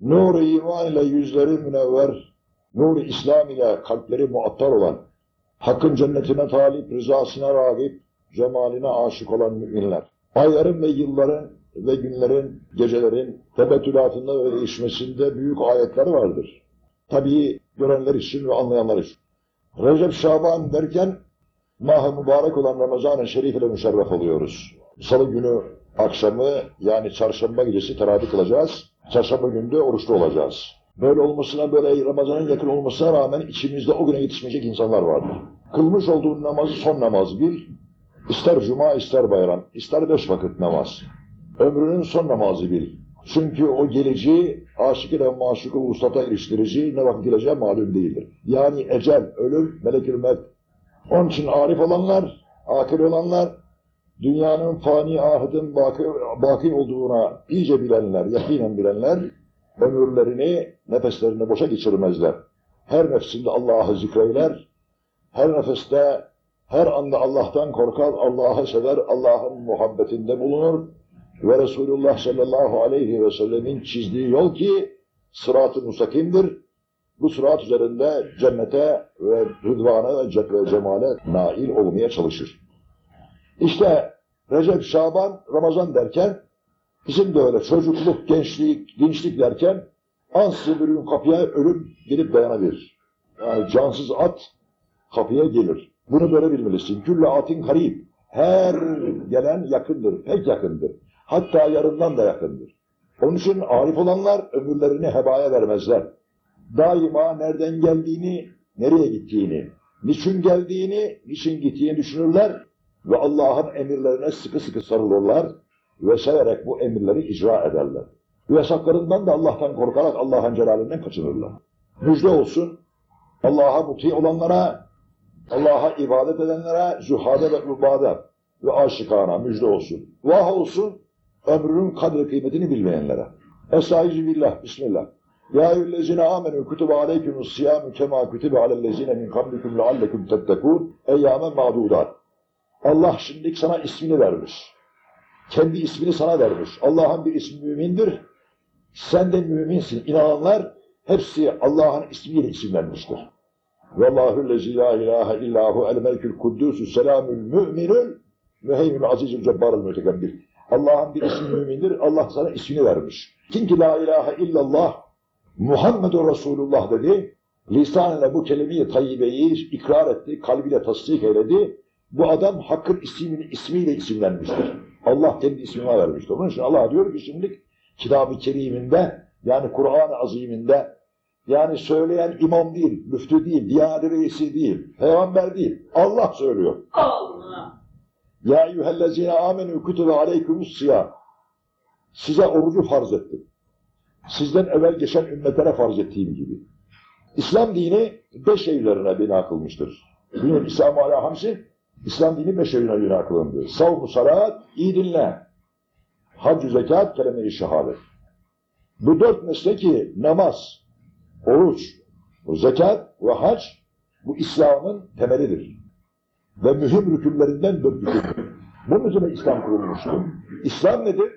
Nur-u iman ile yüzleri münevver, nur-u İslam ile kalpleri muattar olan, Hakk'ın cennetine talip, rızasına rağip, cemaline aşık olan müminler. Ayların ve yılların ve günlerin, gecelerin tebettülatında ve değişmesinde büyük ayetler vardır. Tabii görenler için ve anlayanlar için. Recep Şaban derken mah mübarek olan Ramazan-ı Şerif ile müşerref oluyoruz. Salı günü akşamı yani çarşamba gecesi teravih kılacağız. Çarşamba günü de oruçlu olacağız. Böyle olmasına böyle Ramazan'ın yakın olmasına rağmen içimizde o güne yetişmeyecek insanlar vardır. Kılmış olduğun namazı son namaz bil. İster cuma ister bayram, ister beş vakit namaz. Ömrünün son namazı bil. Çünkü o geleceği aşık ile maşuku ustata iliştirici ne vakit geleceği malum değildir. Yani ecel, ölüm, melekül mevt. Onun için arif olanlar, akıl olanlar, dünyanın fani ahidin baki, baki olduğuna iyice bilenler, yakinen bilenler, ömürlerini, nefeslerini boşa geçirmezler. Her nefsinde Allah'ı zikreyler, her nefeste, her anda Allah'tan korkar, Allah'ı sever, Allah'ın muhabbetinde bulunur ve Resulullah sallallahu aleyhi ve sellemin çizdiği yol ki sırat-ı mustakimdir. Bu sırat üzerinde cennete ve rıdvana ve cemale nail olmaya çalışır. İşte Recep, Şaban, Ramazan derken bizim de öyle çocukluk, gençlik, dinçlik derken ansızın bir gün kapıya ölüm gelip dayanabilir. Yani cansız at kapıya gelir. Bunu böyle bilmelisin. Külle atin karib. Her gelen yakındır, pek yakındır. Hatta yarından da yakındır. Onun için arif olanlar ömürlerini hebaya vermezler. Daima nereden geldiğini, nereye gittiğini, niçin geldiğini, niçin gittiğini düşünürler ve Allah'ın emirlerine sıkı sıkı sarılırlar ve severek bu emirleri icra ederler. Yasaklarından da Allah'tan korkarak Allah'ın celalinden kaçınırlar. Müjde olsun Allah'a muti olanlara, Allah'a ibadet edenlere, zühade ve ubade ve aşikana müjde olsun. Vah olsun ömrünün kadri kıymetini bilmeyenlere. Estaizu billah, bismillah. Ya eyyühellezine amenü kütübe aleykümüs siyâmü kemâ kütübe alellezine min kablikum leallekum tettekûn eyyâmen mağdudat. Allah şimdilik sana ismini vermiş. Kendi ismini sana vermiş. Allah'ın bir ismi mümindir. Sen de müminsin. İnananlar hepsi Allah'ın ismiyle isimlenmiştir. Vallahu lezi la ilahe illahu el melkül kuddüsü selamül müminül müheymül azizül cebbarül. Allah'ın bir ismi mümindir. Allah sana ismini vermiş. Kim ki la ilahe illallah Muhammedur Resulullah dedi. Lisanıyla bu kelimeyi tayyibeyi ikrar etti. Kalbiyle tasdik eyledi. Bu adam Hakk'ın ismini, ismiyle isimlenmiştir. Allah kendi ismini vermiştir. Onun için Allah diyor ki şimdilik Kitab-ı Kerim'inde yani Kur'an-ı Azim'inde yani söyleyen imam değil, müftü değil, diyanet reisi değil, peygamber değil. Allah söylüyor. Allah. Ya eyyühellezine amenü kütübe aleykümüs siyah. Size orucu farz ettim. Sizden evvel geçen ümmetlere farz ettiğim gibi. İslam dini beş evlerine bina kılmıştır. Bunun İslam-ı Ala Hamsi, İslam dini beş evine bina kılındı. Savmu salat, iyi dinle. Hac-ı zekat, kelime-i şehadet. Bu dört mesleki namaz, oruç, zekat ve hac bu İslam'ın temelidir. Ve mühim rükünlerinden dört rükündür. Bunun üzerine İslam kurulmuştur. İslam nedir?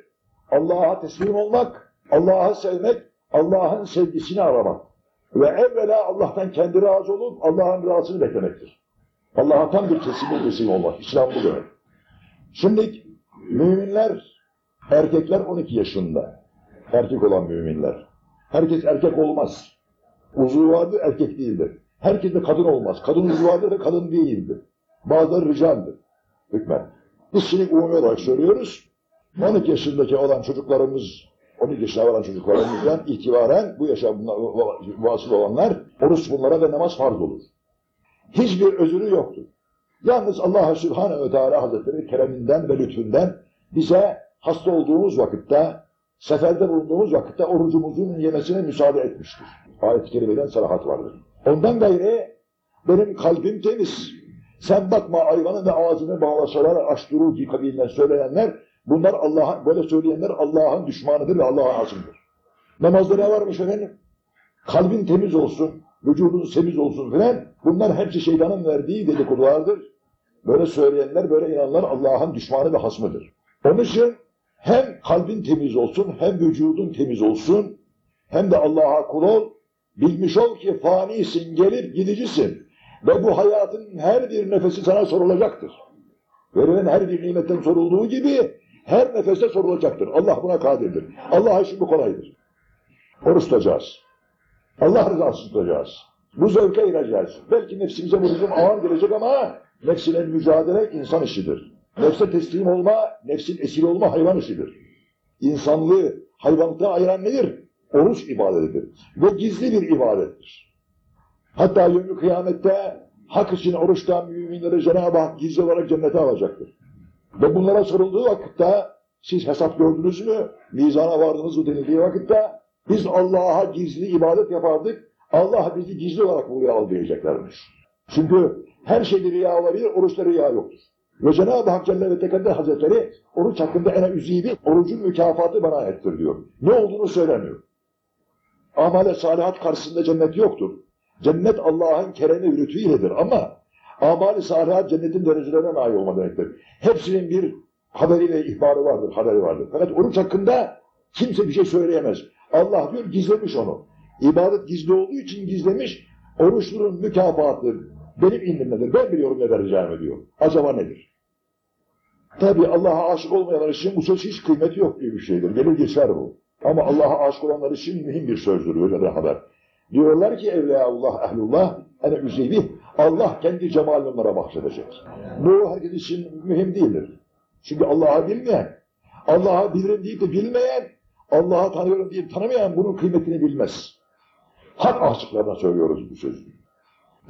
Allah'a teslim olmak, Allah'ı sevmek, Allah'ın sevgisini aramak. Ve evvela Allah'tan kendi razı olup Allah'ın razısını beklemektir. Allah'a tam bir teslim teslim olmak. İslam bu demek. Şimdi müminler, erkekler 12 yaşında. Erkek olan müminler. Herkes erkek olmaz. Uzvu vardır, erkek değildir. Herkes de kadın olmaz. Kadın uzvu vardır da kadın değildir. Bazıları ricaldir. Hükmen. Biz şimdi umumi olarak söylüyoruz. 12 yaşındaki olan çocuklarımız, 12 yaşına varan çocuklarımızdan itibaren bu yaşa vasıl olanlar, oruç bunlara ve namaz farz olur. Hiçbir özürü yoktur. Yalnız Allah Subhanahu ve Teala Hazretleri kereminden ve lütfünden bize hasta olduğumuz vakitte, seferde bulunduğumuz vakitte orucumuzun yemesine müsaade etmiştir. Ayet-i kerimeden sarahat vardır. Ondan gayrı benim kalbim temiz. Sen bakma hayvanın ve ağzını bağlasalar aşturu ki kabilinden söyleyenler, bunlar Allah'a böyle söyleyenler Allah'ın düşmanıdır ve Allah'a azımdır. Namazda ne varmış efendim? Kalbin temiz olsun, vücudun temiz olsun filan. Bunlar hepsi şeytanın verdiği dedikodulardır. Böyle söyleyenler, böyle inananlar Allah'ın düşmanı ve hasmıdır. Onun için hem kalbin temiz olsun, hem vücudun temiz olsun, hem de Allah'a kul ol. Bilmiş ol ki fanisin, gelip gidicisin. Ve bu hayatın her bir nefesi sana sorulacaktır. Verilen her bir nimetten sorulduğu gibi her nefeste sorulacaktır. Allah buna kadirdir. Allah işi bu kolaydır. Oruç tutacağız. Allah rızası tutacağız. Bu zevke gireceğiz. Belki nefsimize bu hücum ağır gelecek ama nefsine mücadele insan işidir. Nefse teslim olma, nefsin esir olma hayvan işidir. İnsanlığı hayvanlıktan ayıran nedir? Oruç ibadetidir. Ve gizli bir ibadettir. Hatta yönlü kıyamette hak için oruçtan müminleri Cenab-ı Hak gizli olarak cennete alacaktır. Ve bunlara sorulduğu vakitte siz hesap gördünüz mü? Mizana vardınız mı denildiği vakitte biz Allah'a gizli ibadet yapardık. Allah bizi gizli olarak buraya al diyeceklermiş. Çünkü her şeyde riya olabilir, oruçta riya yoktur. Ve Cenab-ı Hak Celle ve Tekadder Hazretleri oruç hakkında ene üzibi, orucun mükafatı bana ettir diyor. Ne olduğunu söylemiyor. Amale salihat karşısında cennet yoktur. Cennet Allah'ın keremi lütfuyledir ama amali salihat cennetin derecelerine nail olma demektir. Hepsinin bir haberi ve ihbarı vardır, haberi vardır. Fakat oruç hakkında kimse bir şey söyleyemez. Allah diyor gizlemiş onu. İbadet gizli olduğu için gizlemiş. Oruçlunun mükafatı benim indimdedir. Ben biliyorum ne vereceğimi diyor. Acaba nedir? Tabi Allah'a aşık olmayanlar için bu söz hiç kıymeti yok gibi bir şeydir. Gelir geçer bu. Ama Allah'a aşık olanlar için mühim bir sözdür öyle de haber. Diyorlar ki Evliyaullah, Ehlullah, ene üzevi, Allah kendi cemalini onlara bahşedecek. Bu herkes için mühim değildir. Çünkü Allah'ı bilmeyen, Allah'ı bilirim deyip de bilmeyen, Allah'ı tanıyorum deyip tanımayan bunun kıymetini bilmez. Hak aşıklarına söylüyoruz bu sözü.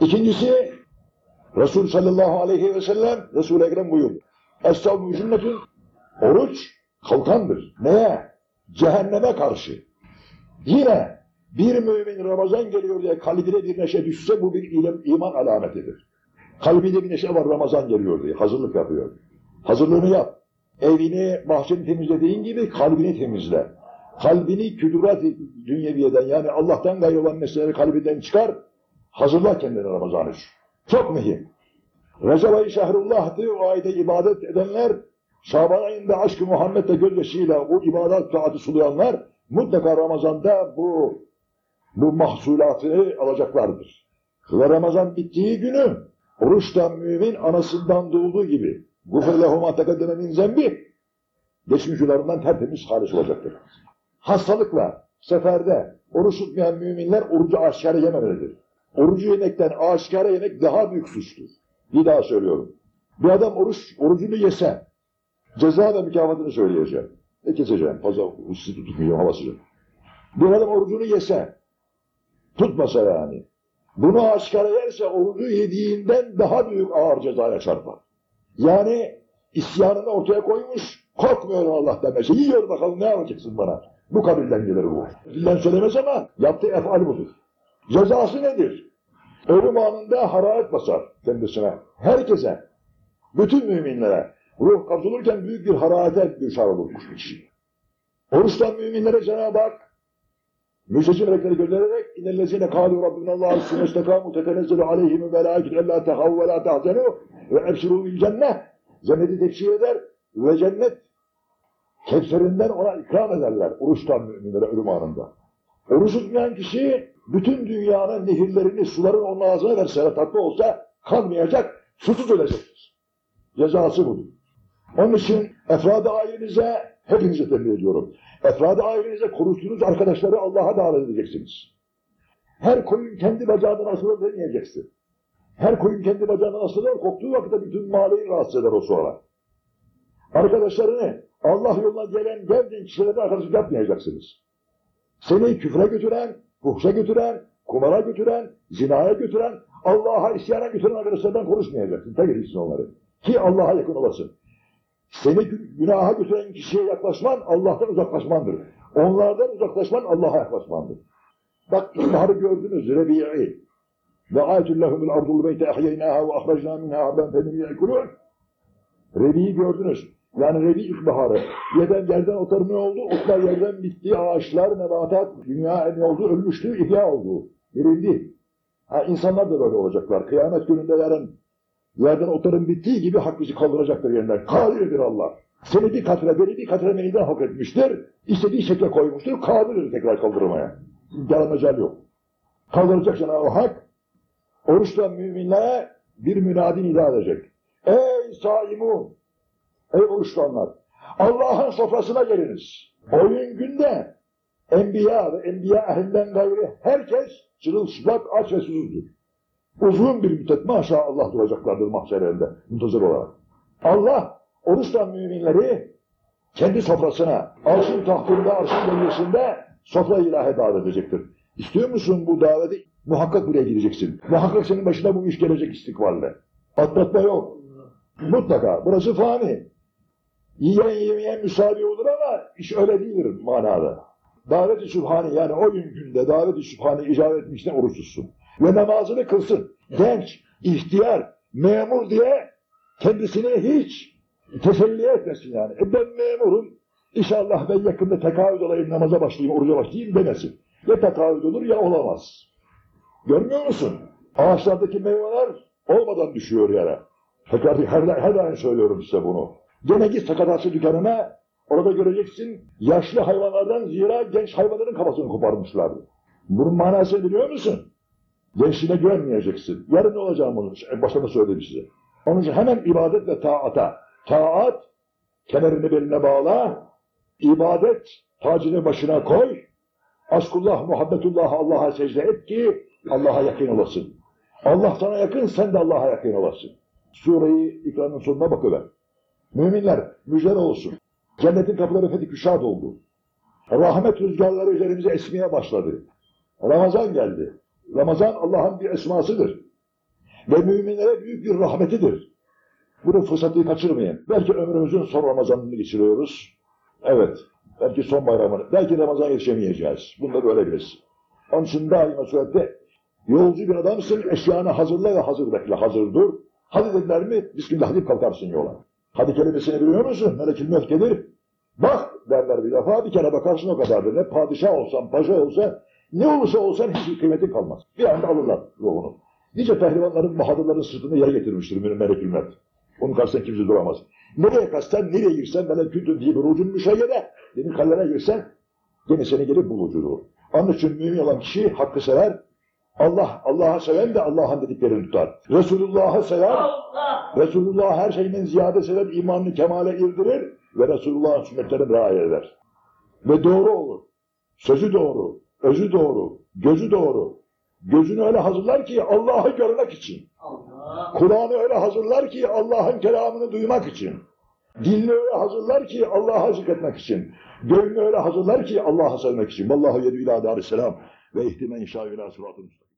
İkincisi, Resul sallallahu aleyhi ve sellem, Resul-i Ekrem buyurdu. Cünnetün, oruç kalkandır. Neye? Cehenneme karşı. Yine bir mümin Ramazan geliyor diye kalbine bir neşe düşse bu bir iman alametidir. Kalbinde bir neşe var Ramazan geliyor diye hazırlık yapıyor. Hazırlığını yap. Evini, bahçeni temizlediğin gibi kalbini temizle. Kalbini küdurat dünyeviyeden yani Allah'tan gayrı olan nesneleri kalbinden çıkar. Hazırla kendini Ramazan için. Çok mühim. Recep ayı şehrullah'tı. O ayda ibadet edenler Şaban ayında aşk-ı Muhammed'le gözyaşıyla o ibadet taatı sulayanlar mutlaka Ramazan'da bu bu mahsulatını alacaklardır. Ve Ramazan bittiği günü oruçtan mümin anasından doğduğu gibi gufr lehuma tekaddeme min zembi geçmiş yıllarından tertemiz halis olacaktır. Hastalıkla, seferde oruç tutmayan müminler orucu aşikare yememelidir. Orucu yemekten aşikare yemek daha büyük suçtur. Bir daha söylüyorum. Bir adam oruç, orucunu yese, ceza ve mükafatını söyleyeceğim. Ne keseceğim? Fazla hususi tutmayacağım havasını. Bir adam orucunu yese, tutmasa yani. Bunu aşikare yerse orucu yediğinden daha büyük ağır cezaya çarpar. Yani isyanını ortaya koymuş, korkmuyorum Allah demesi. Yiyor bakalım ne yapacaksın bana? Bu kabilden gelir bu. Dilden söylemez ama yaptığı efal budur. Cezası nedir? Ölüm anında hararet basar kendisine. Herkese, bütün müminlere. Ruh kapsılırken büyük bir hararete düşer olurmuş kişi. Oruçtan müminlere Cenab-ı Hak müjdeci melekleri göndererek innellezine kâlu rabbinallâhu sümestekâmu tetenezzelu aleyhimü melâiketü ellâ tehavu ve lâ tehzenû ve ebşirû bil cenneh cenneti tefsir eder ve cennet kevserinden ona ikram ederler oruçtan müminlere ölüm anında. Oruç tutmayan kişi bütün dünyanın nehirlerini, suların onun ağzına verse, tatlı olsa kalmayacak, susuz ölecektir. Cezası budur. Onun için efrad-ı ailenize, hepinize tembih ediyorum. Efrad-ı ailenize konuştuğunuz arkadaşları Allah'a davet edeceksiniz. Her koyun kendi bacağından asılır demeyeceksin. Her koyun kendi bacağından asılır, koptuğu vakitte bütün mahalleyi rahatsız eder o sonra. Arkadaşlarını Allah yoluna gelen geldiğin kişilere arkadaşlık yapmayacaksınız. Seni küfre götüren, fuhşa götüren, kumara götüren, zinaya götüren, Allah'a isyana götüren arkadaşlardan konuşmayacaksın. Tek edilsin onları. Ki Allah'a yakın olasın. Seni günaha götüren kişiye yaklaşman Allah'tan uzaklaşmandır. Onlardan uzaklaşman Allah'a yaklaşmandır. Bak ilkbaharı gördünüz Rebi'i. Ve ayetüllahumul ardul beyte ehyeynâhâ ve ahrecnâ minhâ habben femî yekulûn. Rebi'i gördünüz. Yani Rebi ilkbaharı. Yerden yerden otar ne oldu? Otlar yerden bitti, ağaçlar, nebatat, dünya ne oldu? Ölmüştü, ihya oldu. Dirildi. Ha, insanlar da böyle olacaklar. Kıyamet gününde yarın yerden otarın bittiği gibi hak bizi kaldıracaktır yerinden. Kadirdir Allah. Seni bir katre, beni bir katre meniden hak etmiştir. İstediği şekle koymuştur. Kadirdir tekrar kaldırmaya. İnkar mecal yok. Kaldıracak Cenab-ı Hak, oruçla müminlere bir münadi nida edecek. Ey saimun! Ey oruçlanlar! Allah'ın sofrasına geliniz. O gün günde enbiya ve enbiya ehlinden gayri herkes çırılçıplak aç ve susuzdur. Uzun bir müddet maşallah duracaklardır mahşerlerinde muntazır olarak. Allah oruçla müminleri kendi sofrasına, arşın tahtında, arşın bölgesinde sofra ilahe davet edecektir. İstiyor musun bu daveti? Muhakkak buraya gideceksin. Muhakkak senin başına bu iş gelecek istikballe. Atlatma yok. Mutlaka. Burası fani. Yiyen yemeyen müsaade olur ama iş öyle değildir manada. Davet-i Sübhane yani o gün günde davet-i Sübhane icabet etmişten oruç tutsun. Ve namazını kılsın. Genç, ihtiyar, memur diye kendisini hiç teselli etmesin yani. E ben memurum, inşallah ben yakında tekavüz olayım, namaza başlayayım, oruca başlayayım demesin. Ya tekavüz olur ya olamaz. Görmüyor musun? Ağaçlardaki meyveler olmadan düşüyor yere. Tekrar her, her daim söylüyorum size bunu. Gene git sakatatçı dükkanına, orada göreceksin yaşlı hayvanlardan zira genç hayvanların kafasını koparmışlardı. Bunun manasını biliyor musun? Gençliğine güvenmeyeceksin. Yarın ne olacağım bunu? En başta da söyledim size. Onun için hemen ibadet ve taata. Taat, kemerini beline bağla. ibadet, tacını başına koy. Aşkullah, muhabbetullah Allah'a secde et ki Allah'a yakın olasın. Allah sana yakın, sen de Allah'a yakın olasın. Sureyi ikranın sonuna bakıver. Müminler, müjde olsun. Cennetin kapıları fethi küşat oldu. Rahmet rüzgarları üzerimize esmeye başladı. Ramazan geldi. Ramazan Allah'ın bir esmasıdır. Ve müminlere büyük bir rahmetidir. Bunu fırsatı kaçırmayın. Belki ömrümüzün son Ramazanını geçiriyoruz. Evet. Belki son bayramını. Belki Ramazan yetişemeyeceğiz. Bunu da böyle. Onun için daima surette yolcu bir adamsın, eşyanı hazırla ve hazır bekle, hazır dur. Hadi dediler mi, Bismillah deyip kalkarsın yola. Hadi kelimesini biliyor musun? Melekül Mevt gelir. Bak derler bir defa, bir kere bakarsın o kadardır. Ne padişah olsan, paşa olsa, ne olursa olsan hiçbir kıymeti kalmaz. Bir anda alırlar ruhunu. Nice pehlivanların, bahadırların sırtını yer getirmiştir Melekül Mevt. Onun karşısında kimse duramaz. Nereye kaçsan, nereye girsen, meleküldün diye bir ucun müşeyyede, senin kalene girsen, gene seni gelip bulucudur. Onun için mümin olan kişi hakkı sever, Allah, Allah'a seven de Allah'ın dediklerini tutar. Resulullah'ı sever, Allah! Resulullah her şeyden ziyade sever, imanını kemale irdirir ve Resulullah'ın sünnetlerini riayet eder. Ve doğru olur. Sözü doğru, özü doğru, gözü doğru. Gözünü öyle hazırlar ki Allah'ı görmek için. Allah! Kulağını öyle hazırlar ki Allah'ın kelamını duymak için. Dilini öyle hazırlar ki Allah'a zikretmek için. Gönlünü öyle hazırlar ki Allah'a sevmek için. Vallahu yedü ila darisselam ve ihtimen inşa ila müstakim.